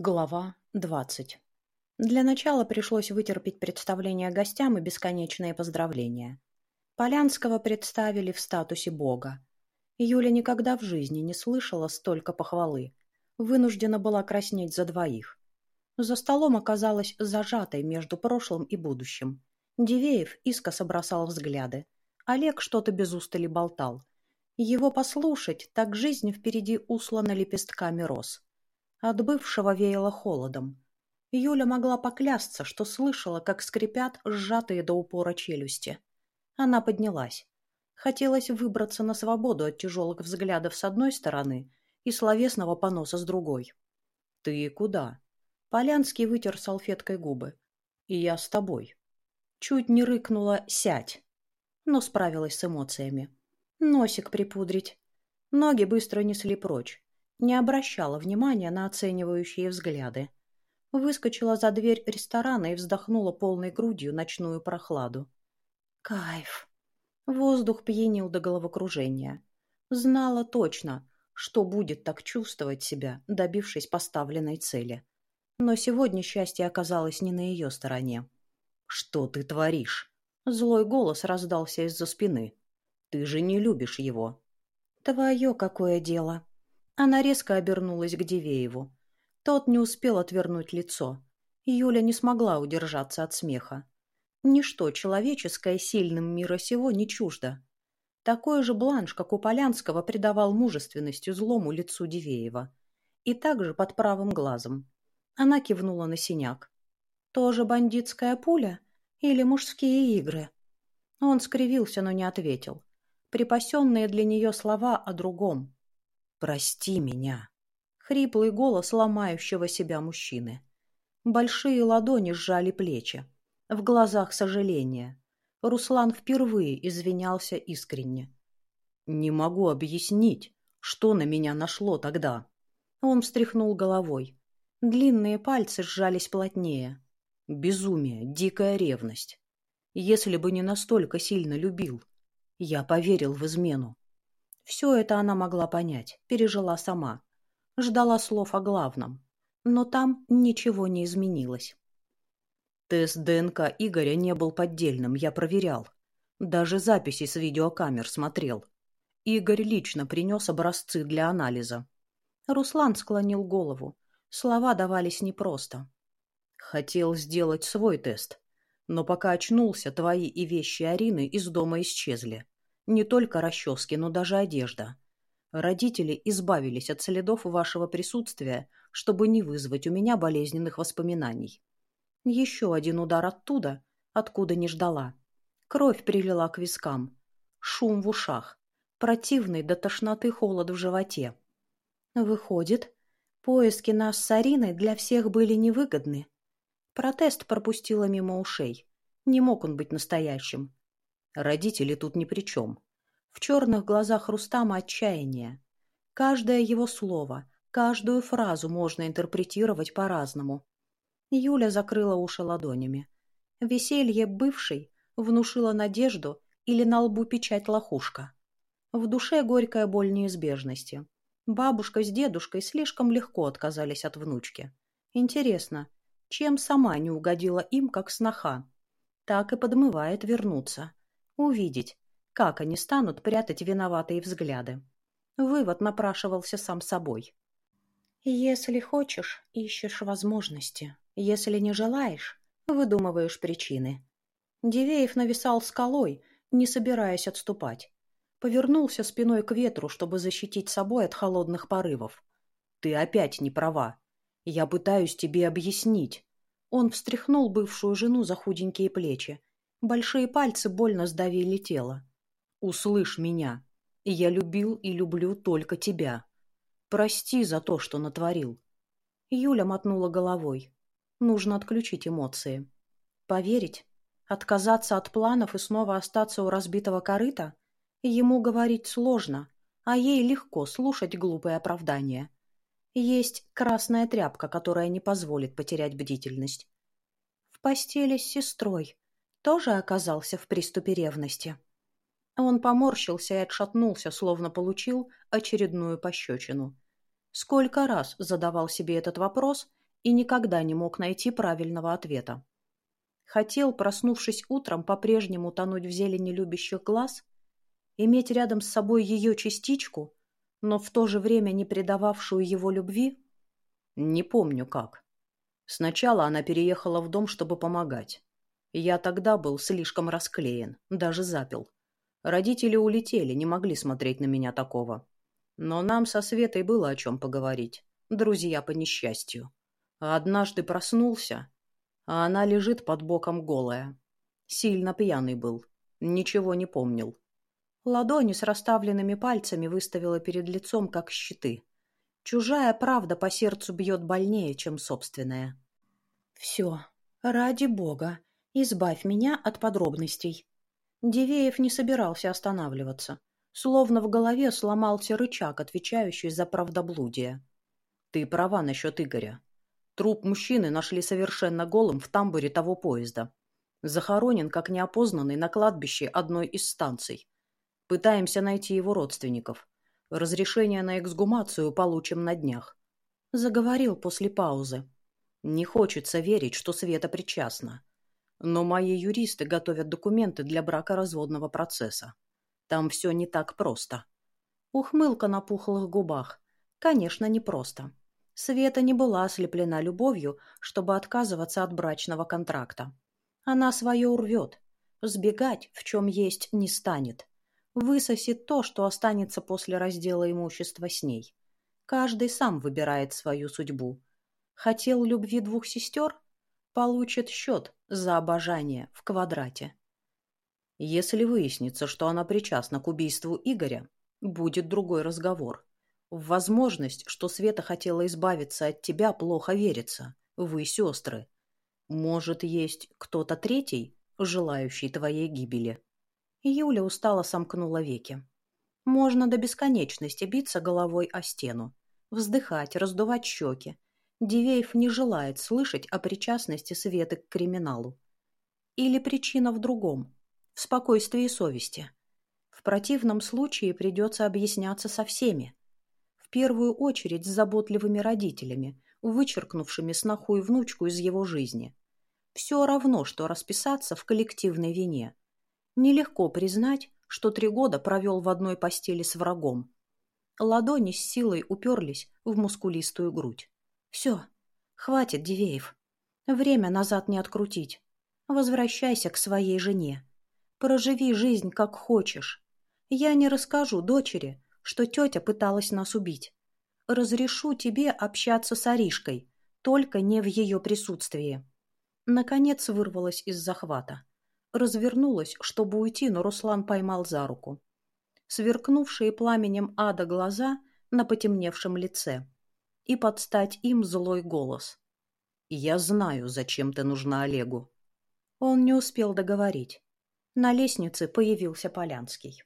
Глава 20. Для начала пришлось вытерпеть представление гостям и бесконечные поздравления. Полянского представили в статусе бога. Юля никогда в жизни не слышала столько похвалы. Вынуждена была краснеть за двоих. За столом оказалась зажатой между прошлым и будущим. Дивеев искоса бросал взгляды. Олег что-то без устали болтал. Его послушать, так жизнь впереди услана лепестками роз. От бывшего веяло холодом. Юля могла поклясться, что слышала, как скрипят сжатые до упора челюсти. Она поднялась. Хотелось выбраться на свободу от тяжелых взглядов с одной стороны и словесного поноса с другой. «Ты куда?» Полянский вытер салфеткой губы. «И я с тобой». Чуть не рыкнула «сядь», но справилась с эмоциями. Носик припудрить. Ноги быстро несли прочь не обращала внимания на оценивающие взгляды. Выскочила за дверь ресторана и вздохнула полной грудью ночную прохладу. Кайф! Воздух пьянил до головокружения. Знала точно, что будет так чувствовать себя, добившись поставленной цели. Но сегодня счастье оказалось не на ее стороне. «Что ты творишь?» Злой голос раздался из-за спины. «Ты же не любишь его». «Твое какое дело!» Она резко обернулась к Дивееву. Тот не успел отвернуть лицо. Юля не смогла удержаться от смеха. Ничто человеческое сильным мира сего не чуждо. Такой же бланш, как у Полянского, придавал мужественностью злому лицу Дивеева. И также под правым глазом. Она кивнула на синяк. «Тоже бандитская пуля? Или мужские игры?» Он скривился, но не ответил. Припасенные для нее слова о другом, «Прости меня!» Хриплый голос ломающего себя мужчины. Большие ладони сжали плечи. В глазах сожаление. Руслан впервые извинялся искренне. «Не могу объяснить, что на меня нашло тогда». Он встряхнул головой. Длинные пальцы сжались плотнее. Безумие, дикая ревность. Если бы не настолько сильно любил, я поверил в измену. Все это она могла понять, пережила сама. Ждала слов о главном. Но там ничего не изменилось. Тест ДНК Игоря не был поддельным, я проверял. Даже записи с видеокамер смотрел. Игорь лично принес образцы для анализа. Руслан склонил голову. Слова давались непросто. Хотел сделать свой тест. Но пока очнулся, твои и вещи Арины из дома исчезли. Не только расчески, но даже одежда. Родители избавились от следов вашего присутствия, чтобы не вызвать у меня болезненных воспоминаний. Еще один удар оттуда, откуда не ждала. Кровь прилила к вискам. Шум в ушах. Противный до тошноты холод в животе. Выходит, поиски нас с Ариной для всех были невыгодны. Протест пропустила мимо ушей. Не мог он быть настоящим. Родители тут ни при чем. В черных глазах Рустама отчаяние. Каждое его слово, каждую фразу можно интерпретировать по-разному. Юля закрыла уши ладонями. Веселье бывшей внушило надежду или на лбу печать лохушка. В душе горькая боль неизбежности. Бабушка с дедушкой слишком легко отказались от внучки. Интересно, чем сама не угодила им, как сноха? Так и подмывает вернуться увидеть, как они станут прятать виноватые взгляды. Вывод напрашивался сам собой. Если хочешь, ищешь возможности. Если не желаешь, выдумываешь причины. Дивеев нависал скалой, не собираясь отступать. Повернулся спиной к ветру, чтобы защитить собой от холодных порывов. «Ты опять не права. Я пытаюсь тебе объяснить». Он встряхнул бывшую жену за худенькие плечи, Большие пальцы больно сдавили тело. «Услышь меня. Я любил и люблю только тебя. Прости за то, что натворил». Юля мотнула головой. Нужно отключить эмоции. Поверить? Отказаться от планов и снова остаться у разбитого корыта? Ему говорить сложно, а ей легко слушать глупые оправдания. Есть красная тряпка, которая не позволит потерять бдительность. В постели с сестрой тоже оказался в приступе ревности. Он поморщился и отшатнулся, словно получил очередную пощечину. Сколько раз задавал себе этот вопрос и никогда не мог найти правильного ответа. Хотел, проснувшись утром, по-прежнему тонуть в зелени любящих глаз, иметь рядом с собой ее частичку, но в то же время не предававшую его любви? Не помню как. Сначала она переехала в дом, чтобы помогать. Я тогда был слишком расклеен, даже запил. Родители улетели, не могли смотреть на меня такого. Но нам со Светой было о чем поговорить. Друзья по несчастью. Однажды проснулся, а она лежит под боком голая. Сильно пьяный был. Ничего не помнил. Ладони с расставленными пальцами выставила перед лицом, как щиты. Чужая правда по сердцу бьет больнее, чем собственная. Все, ради бога, избавь меня от подробностей. Дивеев не собирался останавливаться. Словно в голове сломался рычаг, отвечающий за правдоблудие. Ты права насчет Игоря. Труп мужчины нашли совершенно голым в тамбуре того поезда. Захоронен, как неопознанный, на кладбище одной из станций. Пытаемся найти его родственников. Разрешение на эксгумацию получим на днях. Заговорил после паузы. Не хочется верить, что Света причастна. Но мои юристы готовят документы для бракоразводного процесса. Там все не так просто. Ухмылка на пухлых губах. Конечно, непросто. Света не была ослеплена любовью, чтобы отказываться от брачного контракта. Она свое урвет. Сбегать, в чем есть, не станет. Высосет то, что останется после раздела имущества с ней. Каждый сам выбирает свою судьбу. Хотел любви двух сестер? Получит счет за обожание в квадрате. Если выяснится, что она причастна к убийству Игоря, будет другой разговор. В возможность, что Света хотела избавиться от тебя, плохо верится. Вы сестры. Может, есть кто-то третий, желающий твоей гибели?» Юля устало сомкнула веки. Можно до бесконечности биться головой о стену, вздыхать, раздувать щеки. Дивеев не желает слышать о причастности Светы к криминалу. Или причина в другом, в спокойствии совести. В противном случае придется объясняться со всеми в первую очередь с заботливыми родителями, вычеркнувшими сноху и внучку из его жизни. Все равно, что расписаться в коллективной вине. Нелегко признать, что три года провел в одной постели с врагом. Ладони с силой уперлись в мускулистую грудь. Все, хватит, Дивеев. Время назад не открутить. Возвращайся к своей жене. Проживи жизнь, как хочешь. Я не расскажу дочери, что тетя пыталась нас убить. Разрешу тебе общаться с Аришкой, только не в ее присутствии. Наконец вырвалась из захвата. Развернулась, чтобы уйти, но Руслан поймал за руку. Сверкнувшие пламенем ада глаза на потемневшем лице. И подстать им злой голос. «Я знаю, зачем ты нужна Олегу». Он не успел договорить. На лестнице появился Полянский.